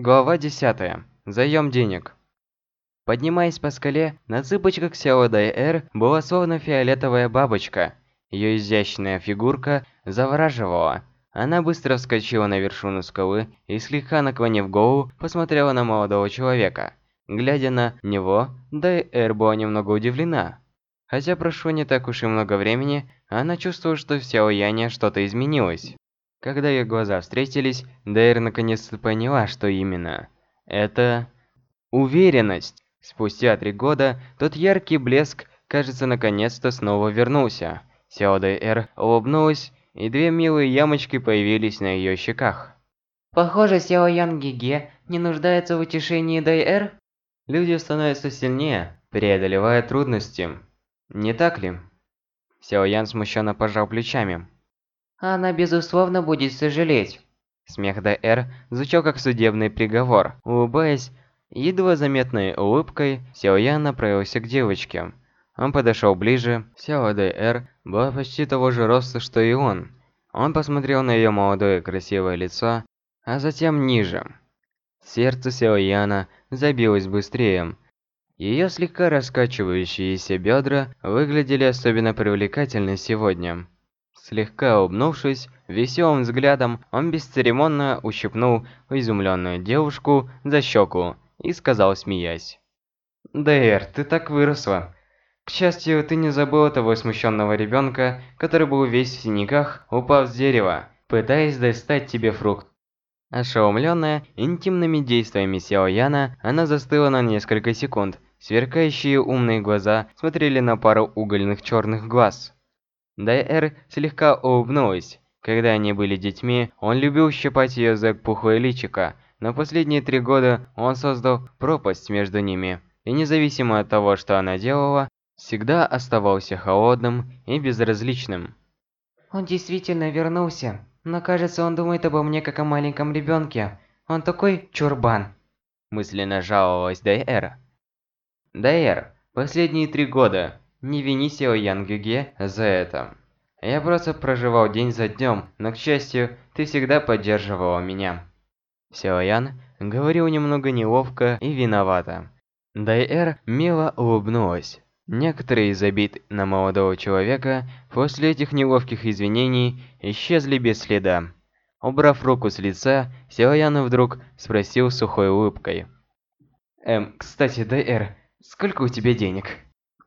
Глава 10. Заем денег. Поднимаясь по скале, на цыпочках Сяо Эр была словно фиолетовая бабочка. Ее изящная фигурка завораживала. Она быстро вскочила на вершину скалы и, слегка наклонив голову, посмотрела на молодого человека. Глядя на него, Эр была немного удивлена. Хотя прошло не так уж и много времени, она чувствовала, что в Сяо Яне что-то изменилось. Когда их глаза встретились, Дэйр наконец-то поняла, что именно. Это... Уверенность. Спустя три года, тот яркий блеск, кажется, наконец-то снова вернулся. Сяо Дэйр улыбнулась, и две милые ямочки появились на ее щеках. Похоже, Сяо Ян Гиге не нуждается в утешении Дэйр. Люди становятся сильнее, преодолевая трудности. Не так ли? Сяо Ян смущенно пожал плечами. Она, безусловно, будет сожалеть. Смех Д.Р. звучал как судебный приговор. Улыбаясь, едва заметной улыбкой, Сяо Ян направился к девочке. Он подошел ближе. Сяо Д.Р. была почти того же роста, что и он. Он посмотрел на ее молодое красивое лицо, а затем ниже. Сердце Сяо Яна забилось быстрее. Ее слегка раскачивающиеся бедра выглядели особенно привлекательно сегодня. Слегка улыбнувшись, веселым взглядом, он бесцеремонно ущипнул изумленную девушку за щеку и сказал, смеясь. «Дэйр, ты так выросла. К счастью, ты не забыла того смущенного ребенка, который был весь в синяках, упав с дерева, пытаясь достать тебе фрукт. Ошеломленная интимными действиями Сяо Яна, она застыла на несколько секунд. Сверкающие умные глаза смотрели на пару угольных черных глаз. Дайэр слегка улыбнулась. Когда они были детьми, он любил щипать ее за пухлое личико, но последние три года он создал пропасть между ними, и независимо от того, что она делала, всегда оставался холодным и безразличным. Он действительно вернулся, но кажется, он думает обо мне как о маленьком ребенке. Он такой чурбан. Мысленно жаловалась Дайэр. Дайэр, последние три года не вини Сео Янгюге за это. Я просто проживал день за днем, но, к счастью, ты всегда поддерживала меня. Сео Ян говорил немного неловко и виновато. Дайэр мило улыбнулась. Некоторые из обид на молодого человека после этих неловких извинений исчезли без следа. Убрав руку с лица, Силаян вдруг спросил сухой улыбкой. «Эм, кстати, Дайэр, сколько у тебя денег?»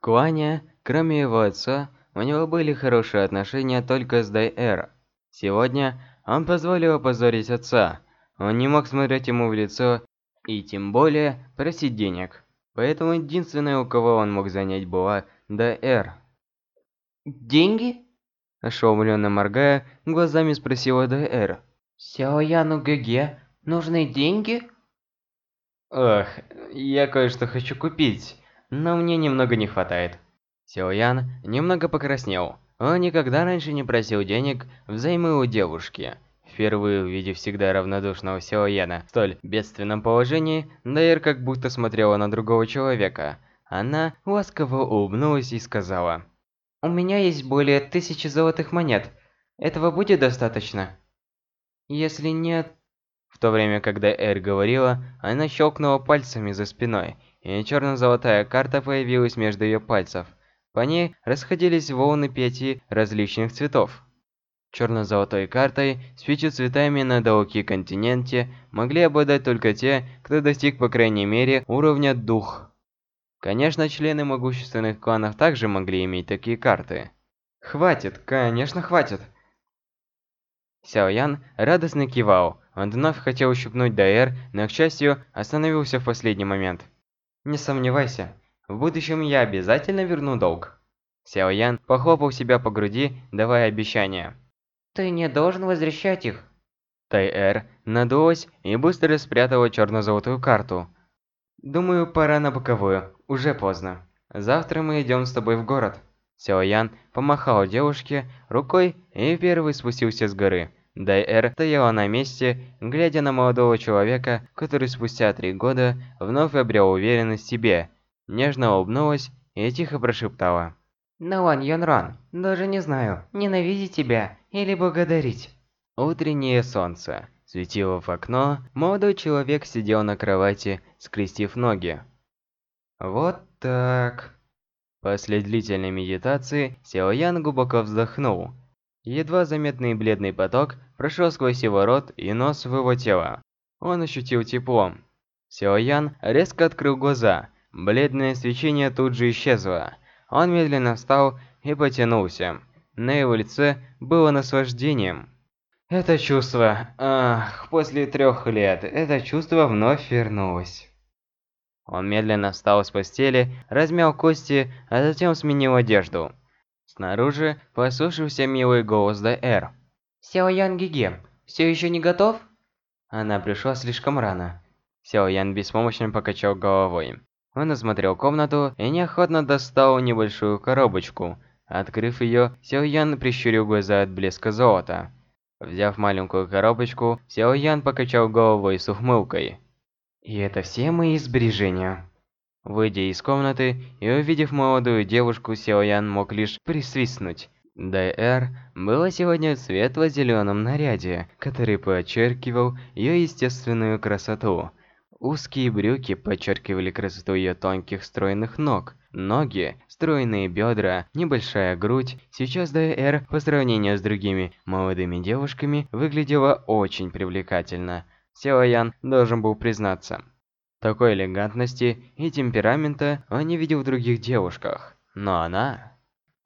Куаня, кроме его отца, у него были хорошие отношения только с Дайэр. Сегодня он позволил опозорить отца. Он не мог смотреть ему в лицо и тем более просить денег. Поэтому единственное, у кого он мог занять, была Дайэр. «Деньги?» Ошеломленно моргая, глазами спросила Дайэр. «Сяо Яну Гэге нужны деньги?» «Ох, я кое-что хочу купить но мне немного не хватает. Силуян немного покраснел. Он никогда раньше не просил денег взаймы у девушки. Впервые увидев всегда равнодушного Силуяна в столь бедственном положении, Дайер как будто смотрела на другого человека. Она ласково улыбнулась и сказала. «У меня есть более тысячи золотых монет. Этого будет достаточно?» «Если нет...» В то время, когда Эр говорила, она щелкнула пальцами за спиной, и черно-золотая карта появилась между ее пальцев. По ней расходились волны пяти различных цветов. Черно-золотой картой с пятью цветами на далекие континенте могли обладать только те, кто достиг по крайней мере уровня дух. Конечно, члены могущественных кланов также могли иметь такие карты. Хватит, конечно, хватит. Сяо Ян радостно кивал. Он вновь хотел ущипнуть Даэр, но, к счастью, остановился в последний момент. Не сомневайся, в будущем я обязательно верну долг. Сяо Ян похлопал себя по груди, давая обещание. Ты не должен возвращать их. Тай-Эр надулась и быстро спрятала черно-золотую карту. Думаю, пора на боковую, уже поздно. Завтра мы идем с тобой в город. Сяо Ян помахал девушке рукой и первый спустился с горы. Дайэр стояла на месте, глядя на молодого человека, который спустя три года вновь обрел уверенность в себе. Нежно улыбнулась и тихо прошептала. «Налан Йонран, даже не знаю, ненавидеть тебя или благодарить». Утреннее солнце. светило в окно, молодой человек сидел на кровати, скрестив ноги. Вот так. После длительной медитации Сяо Ян глубоко вздохнул. Едва заметный бледный поток прошел сквозь его рот и нос в его тело. Он ощутил тепло. Сяо Ян резко открыл глаза. Бледное свечение тут же исчезло. Он медленно встал и потянулся. На его лице было наслаждением. Это чувство, ах, после трех лет, это чувство вновь вернулось. Он медленно встал с постели, размял кости, а затем сменил одежду. Снаружи послышался милый голос Дэр. Сяо Ян Гиге, все еще не готов? Она пришла слишком рано. Сяо Ян беспомощно покачал головой. Он осмотрел комнату и неохотно достал небольшую коробочку. Открыв ее, Сяо Ян прищурил глаза от блеска золота. Взяв маленькую коробочку, Сяо Ян покачал головой с ухмылкой. И это все мои сбережения. Выйдя из комнаты и увидев молодую девушку, Сяо Ян мог лишь присвистнуть. Дайэр была сегодня в светло-зеленом наряде, который подчеркивал ее естественную красоту. Узкие брюки подчеркивали красоту ее тонких стройных ног. Ноги, стройные бедра, небольшая грудь. Сейчас Дайэр по сравнению с другими молодыми девушками выглядела очень привлекательно. Сяо Ян должен был признаться. Такой элегантности и темперамента он не видел в других девушках. Но она...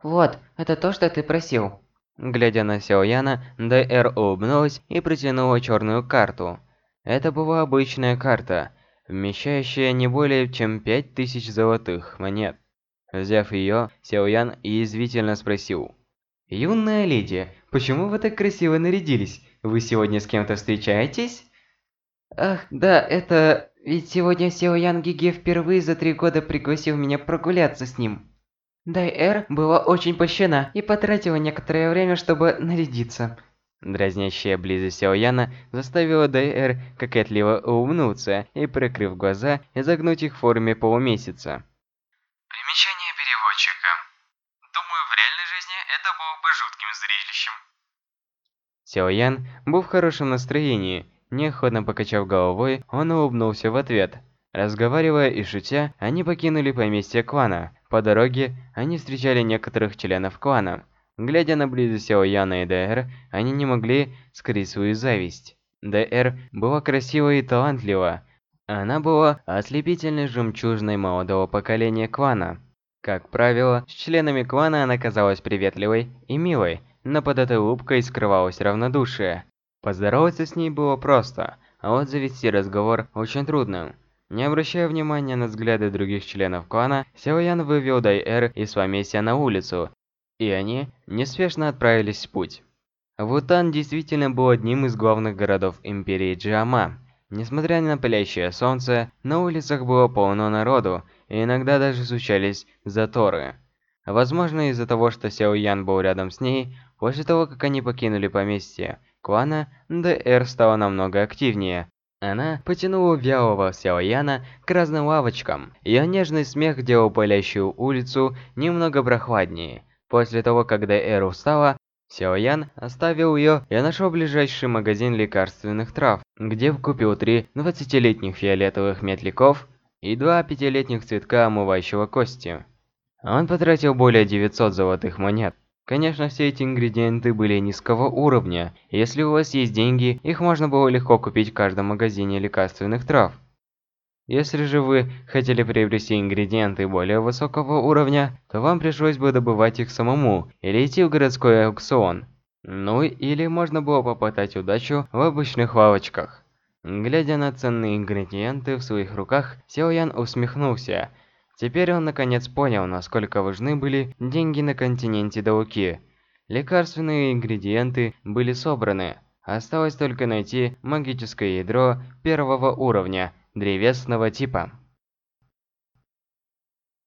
Вот, это то, что ты просил. Глядя на Сяо Яна, Дэр улыбнулась и протянула черную карту. Это была обычная карта, вмещающая не более чем пять тысяч золотых монет. Взяв ее, Сяо Ян язвительно спросил. «Юная леди, почему вы так красиво нарядились? Вы сегодня с кем-то встречаетесь?» Ах, да, это... Ведь сегодня Сео Ян Гиге впервые за три года пригласил меня прогуляться с ним. Дай была очень польщена и потратила некоторое время, чтобы нарядиться. Дразнящая близость Сяо Яна заставила Дай кокетливо улыбнуться и, прикрыв глаза, изогнуть их в форме полумесяца. Примечание переводчика. Думаю, в реальной жизни это было бы жутким зрелищем. Сяо Ян был в хорошем настроении Неохотно покачав головой, он улыбнулся в ответ. Разговаривая и шутя, они покинули поместье клана. По дороге они встречали некоторых членов клана. Глядя на близость Яна и Дэр, они не могли скрыть свою зависть. Дэр была красива и талантлива. Она была ослепительной жемчужной молодого поколения клана. Как правило, с членами клана она казалась приветливой и милой, но под этой улыбкой скрывалось равнодушие. Поздороваться с ней было просто, а вот завести разговор очень трудно. Не обращая внимания на взгляды других членов клана, Сяоян вывел Дай-Эр из поместья на улицу, и они неспешно отправились в путь. Вутан действительно был одним из главных городов империи Джиама. Несмотря на палящее солнце, на улицах было полно народу, и иногда даже случались заторы. Возможно, из-за того, что Сяо Ян был рядом с ней, после того, как они покинули поместье, клана, ДР стала намного активнее. Она потянула вялого Сяояна к разным лавочкам. Ее нежный смех делал палящую улицу немного прохладнее. После того, как ДР устала, Сяоян оставил ее и нашел ближайший магазин лекарственных трав, где купил три 20-летних фиолетовых метляков и два пятилетних цветка омывающего кости. Он потратил более 900 золотых монет. Конечно, все эти ингредиенты были низкого уровня. Если у вас есть деньги, их можно было легко купить в каждом магазине лекарственных трав. Если же вы хотели приобрести ингредиенты более высокого уровня, то вам пришлось бы добывать их самому или идти в городской аукцион. Ну или можно было попытать удачу в обычных лавочках. Глядя на ценные ингредиенты в своих руках, Сяо Ян усмехнулся – Теперь он наконец понял, насколько важны были деньги на континенте Дауки. Лекарственные ингредиенты были собраны. Осталось только найти магическое ядро первого уровня, древесного типа.